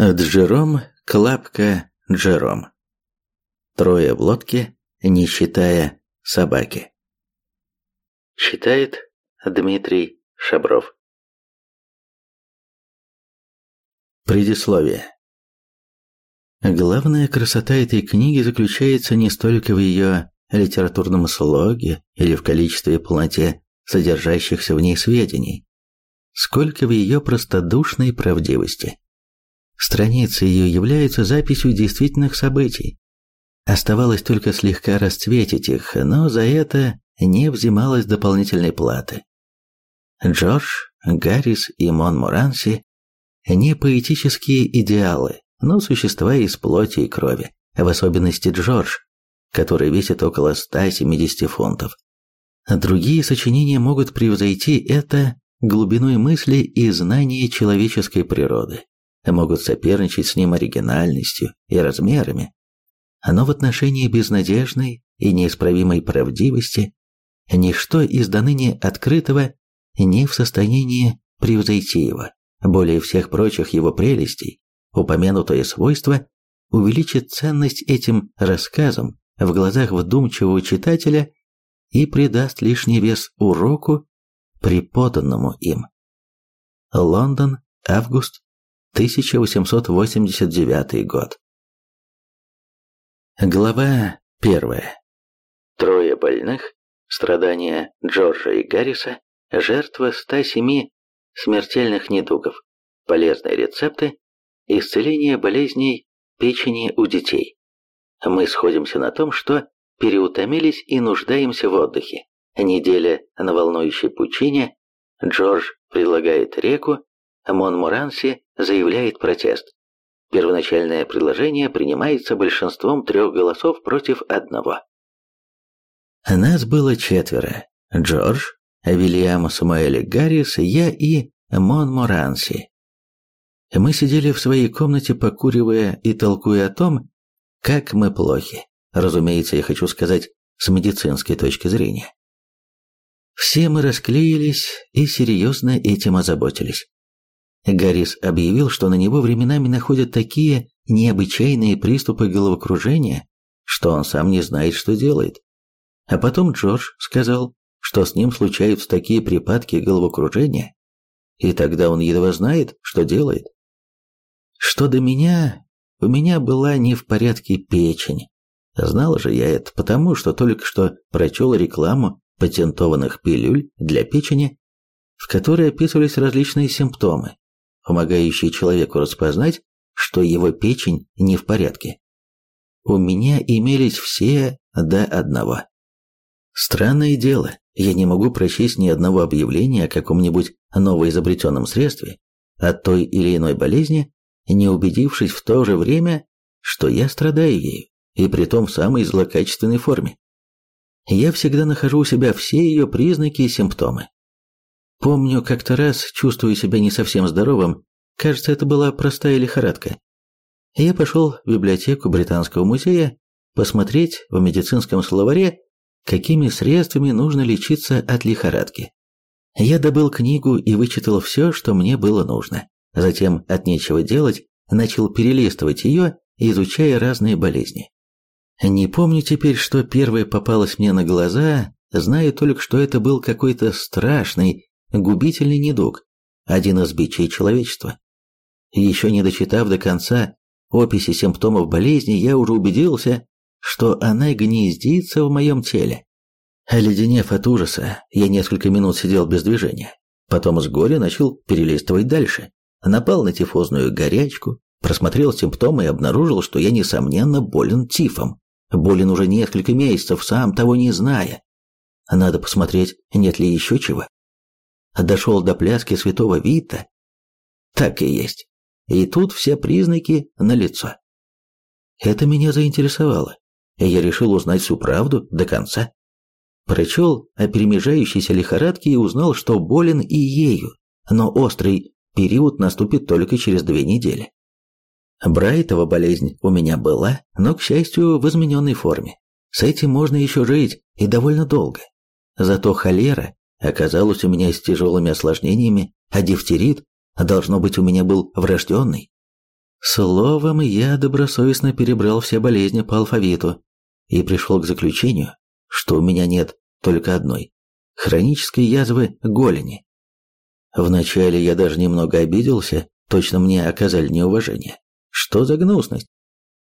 Джером, Клапка, Джером. Трое в лодке, не считая собаки. Читает Дмитрий Шабров. Предисловие. Главная красота этой книги заключается не столько в ее литературном слоге или в количестве полноте содержащихся в ней сведений, сколько в ее простодушной правдивости. Страницы ее являются записью действительных событий. Оставалось только слегка расцветить их, но за это не взималось дополнительной платы. Джордж, Гаррис и Монморанси – не поэтические идеалы, но существа из плоти и крови, в особенности Джордж, который весит около 170 фунтов. Другие сочинения могут превзойти это глубиной мысли и знания человеческой природы, могут соперничать с ним оригинальностью и размерами. Но в отношении безнадежной и неисправимой правдивости ничто из до ныне открытого не в состоянии превзойти его. Более всех прочих его прелестей, упомянутое свойство увеличит ценность этим рассказом в глазах вдумчивого читателя и придаст лишний вес уроку, преподанному им. Лондон, август 1889 год. Глава первая. Трое больных, страдания Джорджа и Гарриса, жертва 107 смертельных недугов, полезные рецепты, исцеление болезней печени у детей. Мы сходимся на том, что переутомились и нуждаемся в отдыхе. Неделя на волнующей пучине, Джордж предлагает реку, Монморанси заявляет протест. Первоначальное предложение принимается большинством трех голосов против одного. Нас было четверо. Джордж, Вильям Самуэль Гаррис, я и Монморанси. Мы сидели в своей комнате, покуривая и толкуя о том, как мы плохи. Разумеется, я хочу сказать, с медицинской точки зрения. Все мы расклеились и серьезно этим озаботились. Гаррис объявил, что на него временами находят такие необычайные приступы головокружения, что он сам не знает, что делает. А потом Джордж сказал, что с ним случаются такие припадки головокружения, и тогда он едва знает, что делает. Что до меня, у меня была не в порядке печень. Знал же я это потому, что только что прочел рекламу патентованных пилюль для печени, в которой описывались различные симптомы, помогающие человеку распознать, что его печень не в порядке. У меня имелись все до одного. Странное дело, я не могу прочесть ни одного объявления о каком-нибудь новоизобретенном средстве от той или иной болезни, не убедившись в то же время, что я страдаю ею, и притом в самой злокачественной форме. Я всегда нахожу у себя все ее признаки и симптомы. Помню, как-то раз, чувствуя себя не совсем здоровым, кажется, это была простая лихорадка. Я пошел в библиотеку Британского музея посмотреть в медицинском словаре, какими средствами нужно лечиться от лихорадки. Я добыл книгу и вычитал все, что мне было нужно. Затем, от нечего делать, начал перелистывать ее, изучая разные болезни. Не помню теперь, что первое попалось мне на глаза, знаю только, что это был какой-то страшный, губительный недуг, один из бичей человечества. Еще не дочитав до конца описи симптомов болезни, я уже убедился, что она гнездится в моем теле. Оледенев от ужаса, я несколько минут сидел без движения. Потом с горя начал перелистывать дальше напал на тифозную горячку, просмотрел симптомы и обнаружил, что я, несомненно, болен тифом. Болен уже несколько месяцев, сам того не зная. Надо посмотреть, нет ли еще чего. Дошел до пляски святого Вита. Так и есть. И тут все признаки налицо. Это меня заинтересовало, я решил узнать всю правду до конца. Прочел о перемежающейся лихорадке и узнал, что болен и ею, но острый Период наступит только через две недели. Брайтова болезнь у меня была, но, к счастью, в измененной форме. С этим можно еще жить, и довольно долго. Зато холера оказалась у меня с тяжелыми осложнениями, а дифтерит, должно быть, у меня был врожденный. Словом, я добросовестно перебрал все болезни по алфавиту и пришел к заключению, что у меня нет только одной – хронической язвы голени. Вначале я даже немного обиделся, точно мне оказали неуважение. Что за гнусность?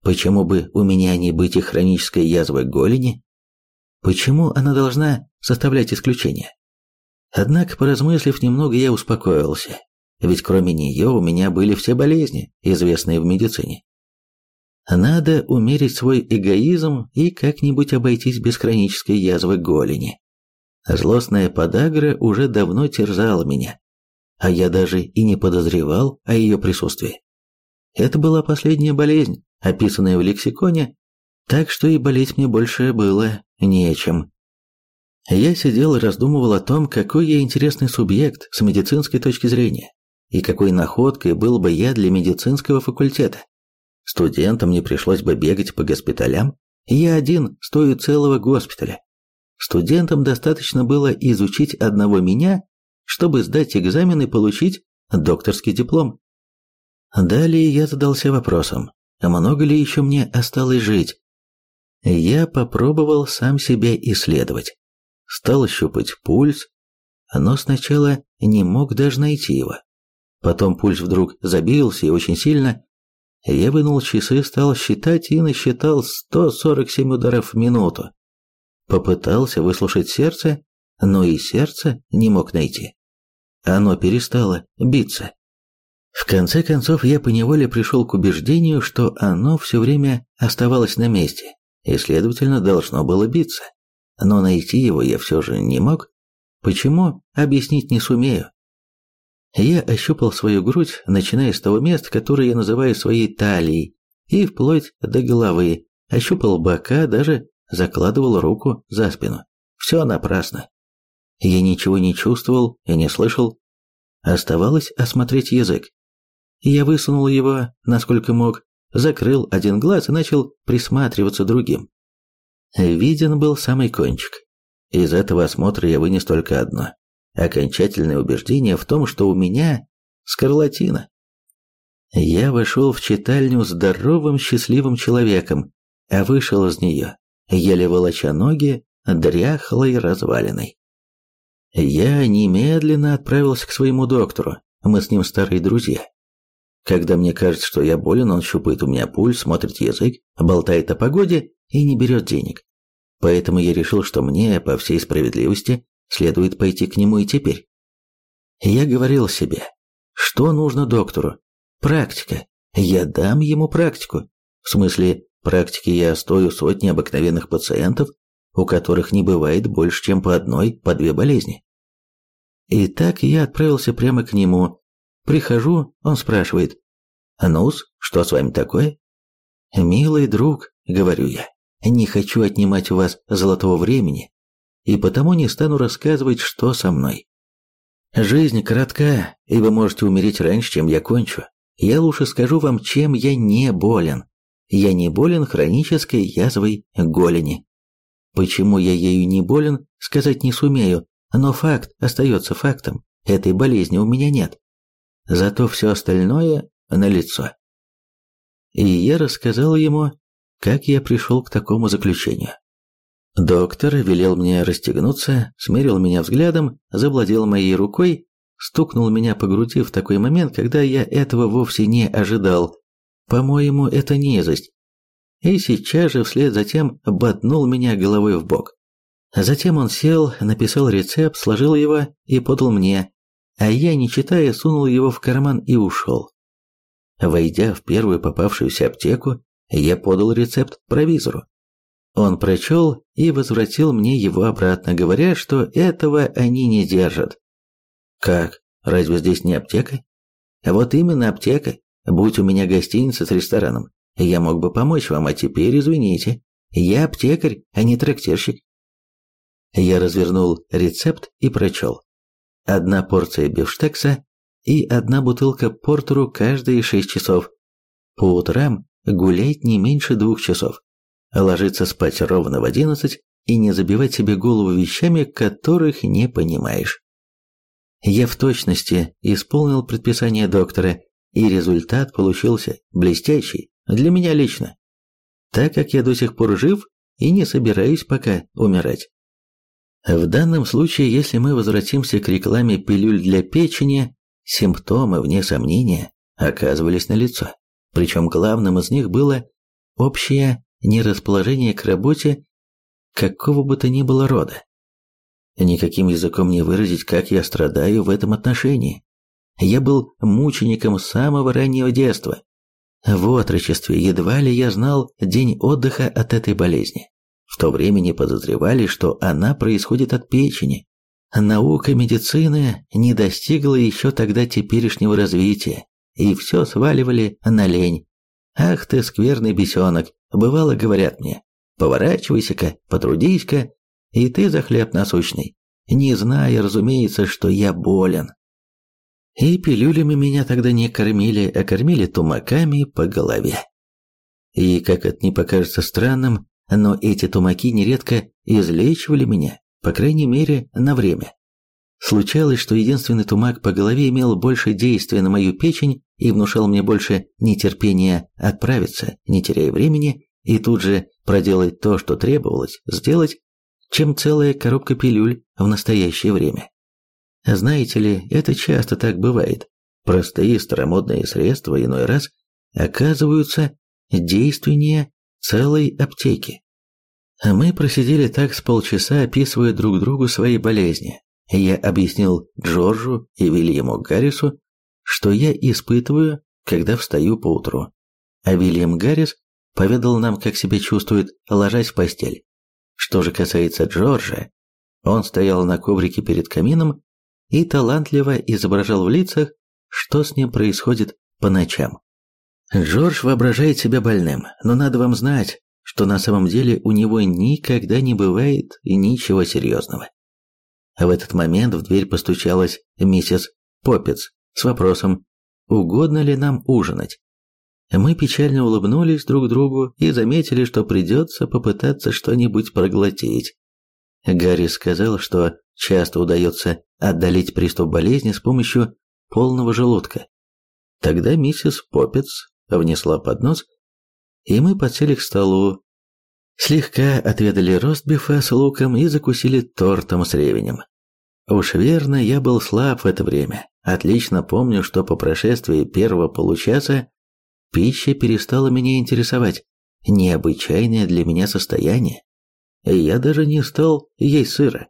Почему бы у меня не быть и хронической язвой голени? Почему она должна составлять исключение? Однако, поразмыслив немного, я успокоился, ведь кроме нее у меня были все болезни, известные в медицине. Надо умерить свой эгоизм и как-нибудь обойтись без хронической язвы голени. Злостная подагра уже давно терзала меня, а я даже и не подозревал о ее присутствии. Это была последняя болезнь, описанная в лексиконе, так что и болеть мне больше было нечем. Я сидел и раздумывал о том, какой я интересный субъект с медицинской точки зрения, и какой находкой был бы я для медицинского факультета. Студентам не пришлось бы бегать по госпиталям, я один стою целого госпиталя. Студентам достаточно было изучить одного меня, чтобы сдать экзамен и получить докторский диплом. Далее я задался вопросом, много ли еще мне осталось жить? Я попробовал сам себя исследовать. Стал щупать пульс, но сначала не мог даже найти его. Потом пульс вдруг забился и очень сильно. Я вынул часы, стал считать и насчитал 147 ударов в минуту. Попытался выслушать сердце, но и сердце не мог найти. Оно перестало биться. В конце концов, я поневоле пришел к убеждению, что оно все время оставалось на месте и, следовательно, должно было биться. Но найти его я все же не мог. Почему, объяснить не сумею. Я ощупал свою грудь, начиная с того места, которое я называю своей талией, и вплоть до головы, ощупал бока, даже закладывал руку за спину. Все напрасно. Я ничего не чувствовал и не слышал. Оставалось осмотреть язык. Я высунул его, насколько мог, закрыл один глаз и начал присматриваться другим. Виден был самый кончик. Из этого осмотра я вынес только одно – окончательное убеждение в том, что у меня скарлатина. Я вошел в читальню здоровым, счастливым человеком, а вышел из нее, еле волоча ноги, дряхлой развалиной. Я немедленно отправился к своему доктору, мы с ним старые друзья. Когда мне кажется, что я болен, он щупает у меня пульс, смотрит язык, болтает о погоде и не берет денег. Поэтому я решил, что мне, по всей справедливости, следует пойти к нему и теперь. Я говорил себе, что нужно доктору? Практика. Я дам ему практику. В смысле, практики я стою сотни обыкновенных пациентов, у которых не бывает больше, чем по одной, по две болезни. И так я отправился прямо к нему. Прихожу, он спрашивает, «Ну-с, что с вами такое?» «Милый друг», — говорю я, — «не хочу отнимать у вас золотого времени, и потому не стану рассказывать, что со мной. Жизнь коротка, и вы можете умереть раньше, чем я кончу. Я лучше скажу вам, чем я не болен. Я не болен хронической язвой голени. Почему я ею не болен, сказать не сумею, но факт остается фактом. Этой болезни у меня нет. Зато все остальное налицо. И я рассказал ему, как я пришел к такому заключению. Доктор велел мне расстегнуться, смерил меня взглядом, завладел моей рукой, стукнул меня по груди в такой момент, когда я этого вовсе не ожидал. По-моему, это низость и сейчас же вслед за тем ботнул меня головой в бок. Затем он сел, написал рецепт, сложил его и подал мне, а я, не читая, сунул его в карман и ушел. Войдя в первую попавшуюся аптеку, я подал рецепт провизору. Он прочел и возвратил мне его обратно, говоря, что этого они не держат. Как? Разве здесь не аптека? Вот именно аптека. Будь у меня гостиница с рестораном, я мог бы помочь вам, а теперь извините. Я аптекарь, а не трактирщик. Я развернул рецепт и прочел. Одна порция бифштекса и одна бутылка портеру каждые шесть часов. По утрам гулять не меньше двух часов. Ложиться спать ровно в одиннадцать и не забивать себе голову вещами, которых не понимаешь. Я в точности исполнил предписание доктора и результат получился блестящий для меня лично, так как я до сих пор жив и не собираюсь пока умирать. В данном случае, если мы возвратимся к рекламе пилюль для печени, симптомы, вне сомнения, оказывались налицо. Причем главным из них было общее нерасположение к работе какого бы то ни было рода. Никаким языком не выразить, как я страдаю в этом отношении. Я был мучеником с самого раннего детства. В отрочестве едва ли я знал день отдыха от этой болезни. В то время не подозревали, что она происходит от печени. Наука медицины не достигла еще тогда теперешнего развития, и все сваливали на лень. «Ах ты, скверный бесенок!» Бывало, говорят мне, «Поворачивайся-ка, потрудись-ка, и ты за хлеб насущный», не зная, разумеется, что я болен. И пилюлями меня тогда не кормили, а кормили тумаками по голове. И, как это не покажется странным, но эти тумаки нередко излечивали меня, по крайней мере, на время. Случалось, что единственный тумак по голове имел больше действия на мою печень и внушал мне больше нетерпения отправиться, не теряя времени, и тут же проделать то, что требовалось сделать, чем целая коробка пилюль в настоящее время. Знаете ли, это часто так бывает. Простые старомодные средства иной раз оказываются действеннее целой аптеки. Мы просидели так с полчаса, описывая друг другу свои болезни. Я объяснил Джорджу и Вильяму Гаррису, что я испытываю, когда встаю по утру. А Вильям Гаррис поведал нам, как себя чувствует, ложась в постель. Что же касается Джорджа, он стоял на коврике перед камином и талантливо изображал в лицах, что с ним происходит по ночам. Джордж воображает себя больным, но надо вам знать, что на самом деле у него никогда не бывает ничего серьезного. В этот момент в дверь постучалась миссис Поппец с вопросом, угодно ли нам ужинать. Мы печально улыбнулись друг другу и заметили, что придется попытаться что-нибудь проглотить. Гарри сказал, что часто удается отдалить приступ болезни с помощью полного желудка. Тогда миссис Поппец внесла поднос, и мы подсели к столу, слегка отведали ростбифа с луком и закусили тортом с ревенем. Уж верно, я был слаб в это время. Отлично помню, что по прошествии первого получаса Пища перестала меня интересовать. Необычайное для меня состояние. Я даже не стал есть сыра.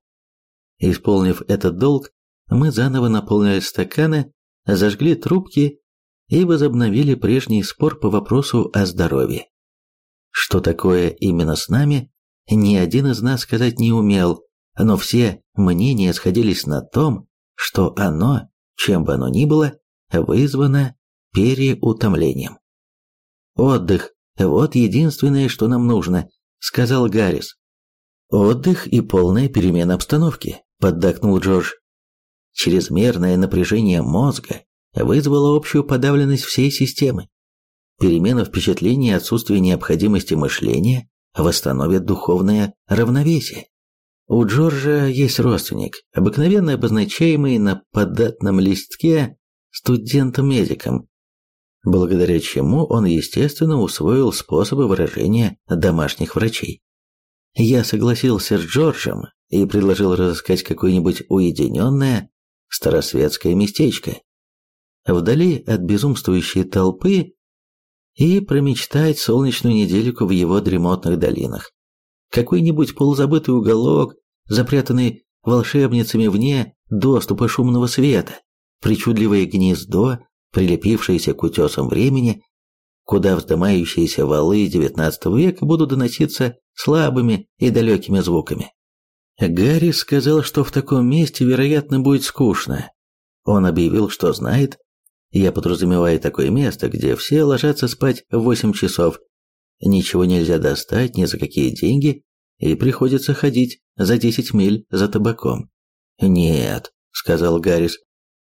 Исполнив этот долг, мы заново наполнили стаканы, зажгли трубки и возобновили прежний спор по вопросу о здоровье. Что такое именно с нами, ни один из нас сказать не умел, но все мнения сходились на том, что оно, чем бы оно ни было, вызвано переутомлением. «Отдых – вот единственное, что нам нужно», – сказал Гаррис. «Отдых и полная перемена обстановки», – поддакнул Джордж. Чрезмерное напряжение мозга вызвало общую подавленность всей системы. Перемена впечатлений и отсутствие необходимости мышления восстановят духовное равновесие. У Джорджа есть родственник, обыкновенно обозначаемый на податном листке студентом-медиком, благодаря чему он, естественно, усвоил способы выражения домашних врачей. Я согласился с Джорджем и предложил разыскать какое-нибудь уединенное старосветское местечко, вдали от безумствующей толпы, и промечтать солнечную недельку в его дремотных долинах. Какой-нибудь полузабытый уголок, запрятанный волшебницами вне доступа шумного света, причудливое гнездо прилепившиеся к утесам времени, куда вздымающиеся валы XIX века будут доноситься слабыми и далекими звуками. Гарри сказал, что в таком месте, вероятно, будет скучно. Он объявил, что знает, я подразумеваю такое место, где все ложатся спать в 8 часов, ничего нельзя достать ни за какие деньги, и приходится ходить за 10 миль за табаком. «Нет», — сказал Гаррис,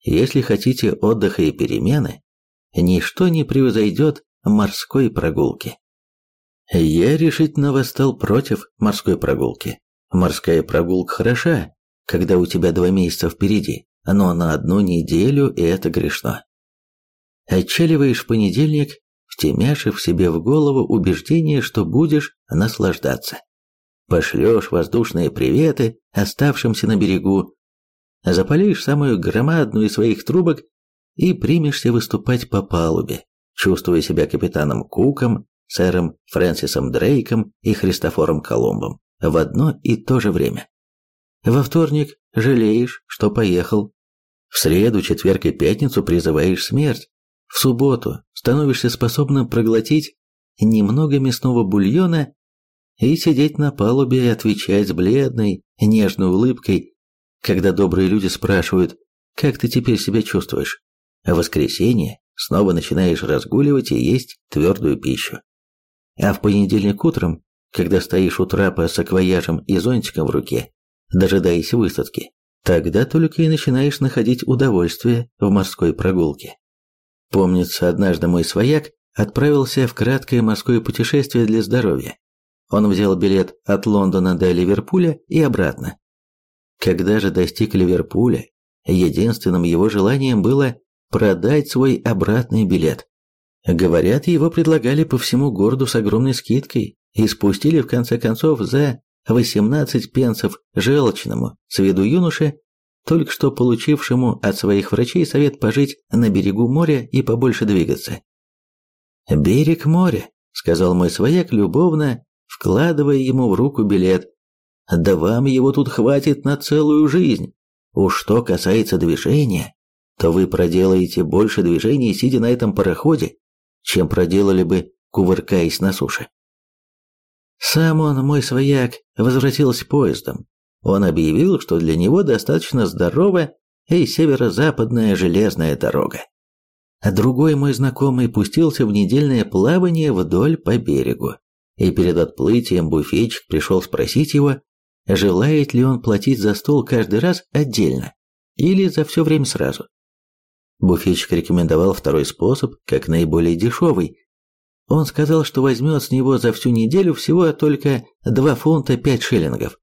если хотите отдыха и перемены, ничто не превзойдет морской прогулки. Я решительно восстал против морской прогулки. Морская прогулка хороша, когда у тебя два месяца впереди, но на одну неделю это грешно. Отчаливаешь в понедельник, втемяшив себе в голову убеждение, что будешь наслаждаться. Пошлешь воздушные приветы оставшимся на берегу, запалишь самую громадную из своих трубок и примешься выступать по палубе, чувствуя себя капитаном Куком, сэром Фрэнсисом Дрейком и Христофором Колумбом в одно и то же время. Во вторник жалеешь, что поехал. В среду, четверг и пятницу призываешь смерть. В субботу становишься способным проглотить немного мясного бульона и сидеть на палубе и отвечать с бледной, нежной улыбкой, когда добрые люди спрашивают, как ты теперь себя чувствуешь. А в воскресенье снова начинаешь разгуливать и есть твердую пищу. А в понедельник утром, когда стоишь у трапа с акваяжем и зонтиком в руке, дожидаясь высадки, тогда только и начинаешь находить удовольствие в морской прогулке. Помнится, однажды мой свояк отправился в краткое морское путешествие для здоровья. Он взял билет от Лондона до Ливерпуля и обратно. Когда же достиг Ливерпуля, единственным его желанием было продать свой обратный билет. Говорят, его предлагали по всему городу с огромной скидкой и спустили в конце концов за 18 пенсов желчному с виду юноше, только что получившему от своих врачей совет пожить на берегу моря и побольше двигаться. «Берег моря», — сказал мой свояк любовно, вкладывая ему в руку билет. «Да вам его тут хватит на целую жизнь. Уж что касается движения, то вы проделаете больше движений, сидя на этом пароходе, чем проделали бы, кувыркаясь на суше. Сам он, мой свояк, возвратился поездом. Он объявил, что для него достаточно здоровая и северо-западная железная дорога. А другой мой знакомый пустился в недельное плавание вдоль по берегу. И перед отплытием буфетчик пришел спросить его, желает ли он платить за стол каждый раз отдельно или за все время сразу. Буфетчик рекомендовал второй способ, как наиболее дешевый. Он сказал, что возьмет с него за всю неделю всего только 2 фунта 5 шиллингов.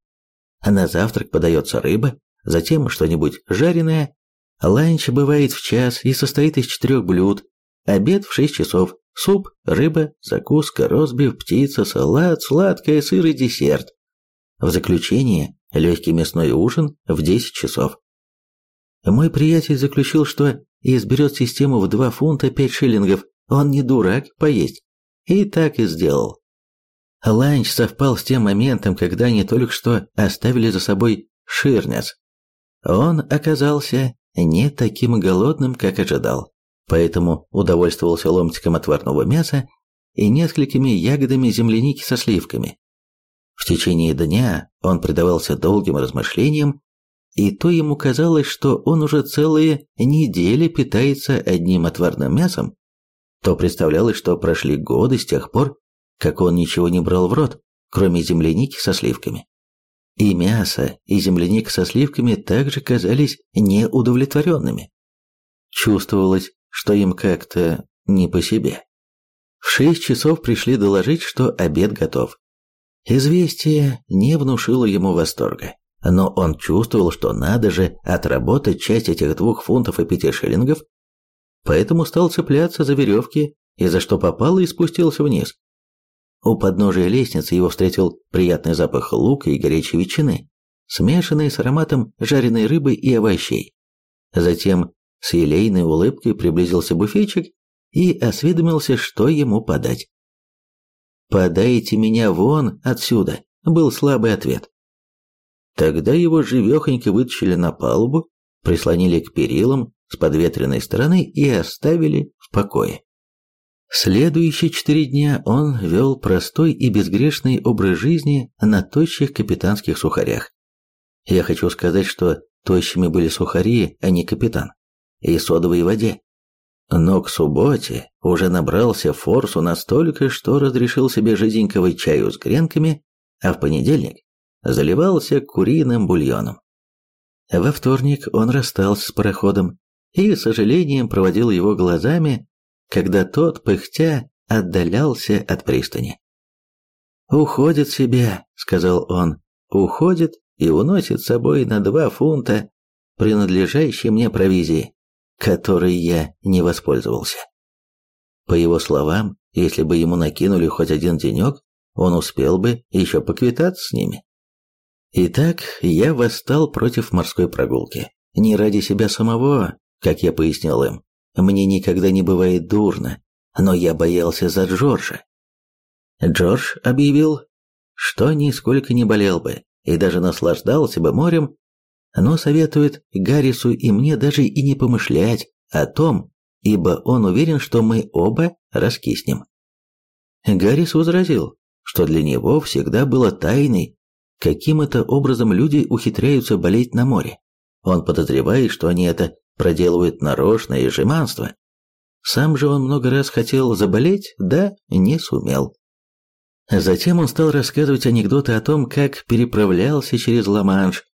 А на завтрак подается рыба, затем что-нибудь жареное. Ланч бывает в час и состоит из четырех блюд. Обед в 6 часов. Суп, рыба, закуска, розбив, птица, салат, сладкое, сыр и десерт. В заключение легкий мясной ужин в 10 часов. Мой приятель заключил, что изберет систему в 2 фунта 5 шиллингов, он не дурак поесть. И так и сделал. Ланч совпал с тем моментом, когда они только что оставили за собой Ширнес. Он оказался не таким голодным, как ожидал, поэтому удовольствовался ломтиком отварного мяса и несколькими ягодами земляники со сливками. В течение дня он предавался долгим размышлениям и то ему казалось, что он уже целые недели питается одним отварным мясом, то представлялось, что прошли годы с тех пор, как он ничего не брал в рот, кроме земляники со сливками. И мясо, и земляника со сливками также казались неудовлетворенными. Чувствовалось, что им как-то не по себе. В шесть часов пришли доложить, что обед готов. Известие не внушило ему восторга но он чувствовал, что надо же отработать часть этих двух фунтов и пяти шиллингов, поэтому стал цепляться за веревки и за что попало и спустился вниз. У подножия лестницы его встретил приятный запах лука и горячей ветчины, смешанный с ароматом жареной рыбы и овощей. Затем с елейной улыбкой приблизился буфетчик и осведомился, что ему подать. «Подайте меня вон отсюда», — был слабый ответ. Тогда его живехонько вытащили на палубу, прислонили к перилам с подветренной стороны и оставили в покое. Следующие четыре дня он вел простой и безгрешный образ жизни на тощих капитанских сухарях. Я хочу сказать, что тощими были сухари, а не капитан, и содовой воде. Но к субботе уже набрался форсу настолько, что разрешил себе жиденького чаю с гренками, а в понедельник заливался куриным бульоном. Во вторник он расстался с пароходом и, с сожалением, проводил его глазами, когда тот, пыхтя, отдалялся от пристани. «Уходит себе», — сказал он, — «уходит и уносит с собой на два фунта принадлежащей мне провизии, которой я не воспользовался». По его словам, если бы ему накинули хоть один денек, он успел бы еще поквитаться с ними. Итак, я восстал против морской прогулки. Не ради себя самого, как я пояснил им. Мне никогда не бывает дурно, но я боялся за Джорджа. Джордж объявил, что нисколько не болел бы и даже наслаждался бы морем, но советует Гаррису и мне даже и не помышлять о том, ибо он уверен, что мы оба раскиснем. Гаррис возразил, что для него всегда было тайной, каким это образом люди ухитряются болеть на море. Он подозревает, что они это проделывают нарочно и жеманство. Сам же он много раз хотел заболеть, да не сумел. Затем он стал рассказывать анекдоты о том, как переправлялся через Ла-Манш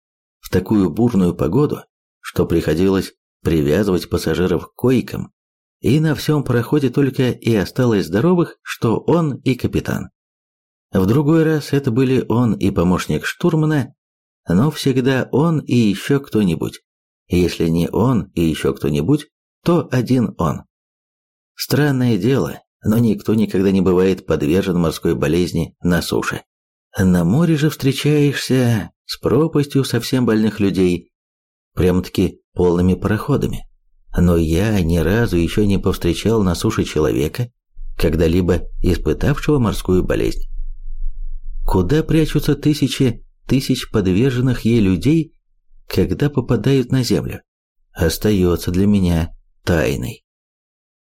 в такую бурную погоду, что приходилось привязывать пассажиров к койкам, и на всем пароходе только и осталось здоровых, что он и капитан. В другой раз это были он и помощник штурмана, но всегда он и еще кто-нибудь. Если не он и еще кто-нибудь, то один он. Странное дело, но никто никогда не бывает подвержен морской болезни на суше. На море же встречаешься с пропастью совсем больных людей, прям-таки полными пароходами. Но я ни разу еще не повстречал на суше человека, когда-либо испытавшего морскую болезнь. Куда прячутся тысячи тысяч подверженных ей людей, когда попадают на землю, остается для меня тайной.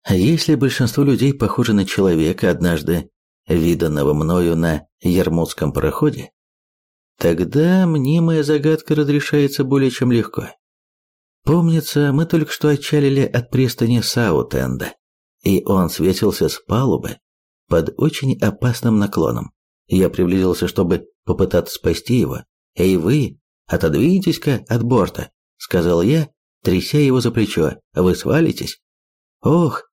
Если большинство людей похожи на человека, однажды виданного мною на Ярмутском пароходе, тогда мнимая загадка разрешается более чем легко. Помнится, мы только что отчалили от пристани Саутенда, и он светился с палубы под очень опасным наклоном. Я приблизился, чтобы попытаться спасти его. «Эй, вы, отодвиньтесь-ка от борта», — сказал я, тряся его за плечо. «Вы свалитесь?» «Ох,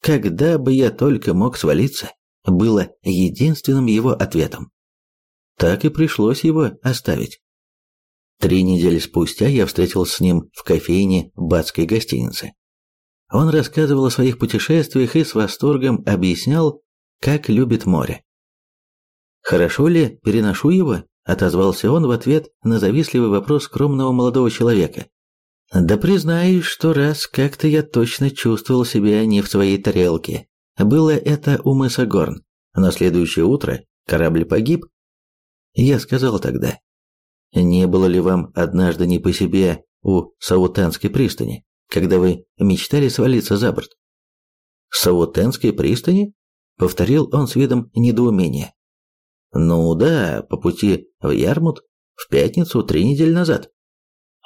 когда бы я только мог свалиться», было единственным его ответом. Так и пришлось его оставить. Три недели спустя я встретился с ним в кофейне Батской гостиницы. Он рассказывал о своих путешествиях и с восторгом объяснял, как любит море. «Хорошо ли переношу его?» – отозвался он в ответ на завистливый вопрос скромного молодого человека. «Да признаюсь, что раз как-то я точно чувствовал себя не в своей тарелке. Было это у мыса Горн. На следующее утро корабль погиб. Я сказал тогда, не было ли вам однажды не по себе у Саутенской пристани, когда вы мечтали свалиться за борт? Саутенской пристани? Повторил он с видом недоумения. Ну да, по пути в Ярмут в пятницу три недели назад.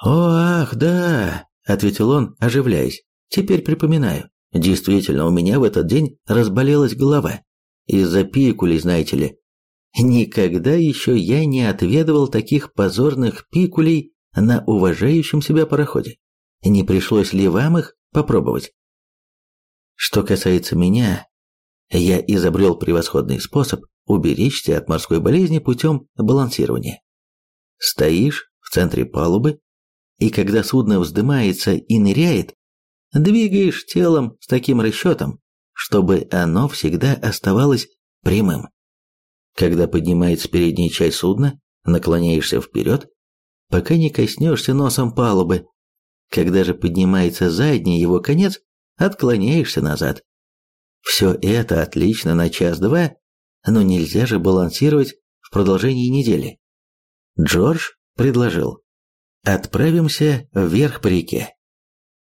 О, ах, да, ответил он, оживляясь. Теперь припоминаю. Действительно, у меня в этот день разболелась голова. Из-за пикулей, знаете ли. Никогда еще я не отведывал таких позорных пикулей на уважающем себя пароходе. Не пришлось ли вам их попробовать? Что касается меня, я изобрел превосходный способ уберечься от морской болезни путем балансирования. Стоишь в центре палубы, и когда судно вздымается и ныряет, двигаешь телом с таким расчетом, чтобы оно всегда оставалось прямым. Когда поднимается передняя часть судна, наклоняешься вперед, пока не коснешься носом палубы. Когда же поднимается задний его конец, отклоняешься назад. Все это отлично на час-два, но нельзя же балансировать в продолжении недели. Джордж предложил. Отправимся вверх по реке.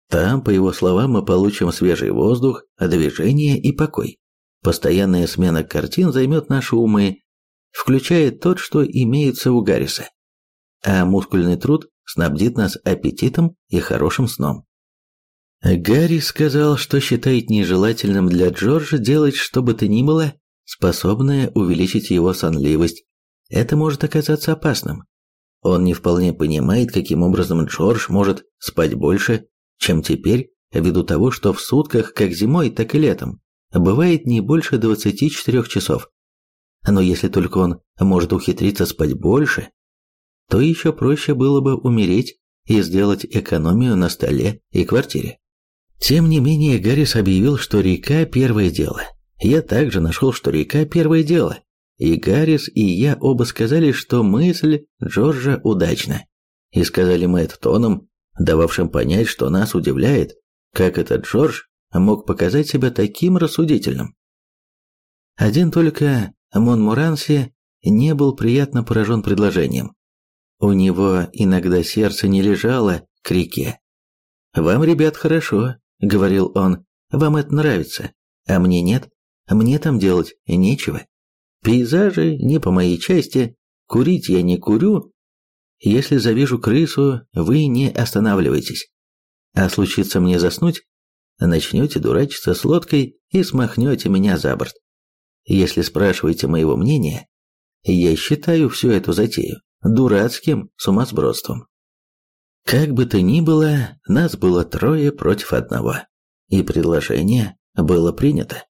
Там, по его словам, мы получим свежий воздух, движение и покой. Постоянная смена картин займет наши умы, включая тот, что имеется у Гарриса. А мускульный труд снабдит нас аппетитом и хорошим сном. Гарри сказал, что считает нежелательным для Джорджа делать что бы то ни было, способное увеличить его сонливость. Это может оказаться опасным. Он не вполне понимает, каким образом Джордж может спать больше, чем теперь, ввиду того, что в сутках как зимой, так и летом бывает не больше 24 часов. Но если только он может ухитриться спать больше, то еще проще было бы умереть и сделать экономию на столе и квартире. Тем не менее, Гаррис объявил, что река – первое дело. Я также нашел, что река – первое дело. И Гаррис, и я оба сказали, что мысль Джорджа удачна. И сказали мы это тоном, дававшим понять, что нас удивляет, как этот Джордж мог показать себя таким рассудительным. Один только Монмуранси не был приятно поражен предложением. У него иногда сердце не лежало к реке. «Вам, ребят, хорошо», — говорил он, — «вам это нравится, а мне нет, мне там делать нечего. Пейзажи не по моей части, курить я не курю. Если завижу крысу, вы не останавливайтесь. А случится мне заснуть, начнете дурачиться с лодкой и смахнете меня за борт. Если спрашиваете моего мнения, я считаю всю эту затею дурацким сумасбродством. Как бы то ни было, нас было трое против одного, и предложение было принято.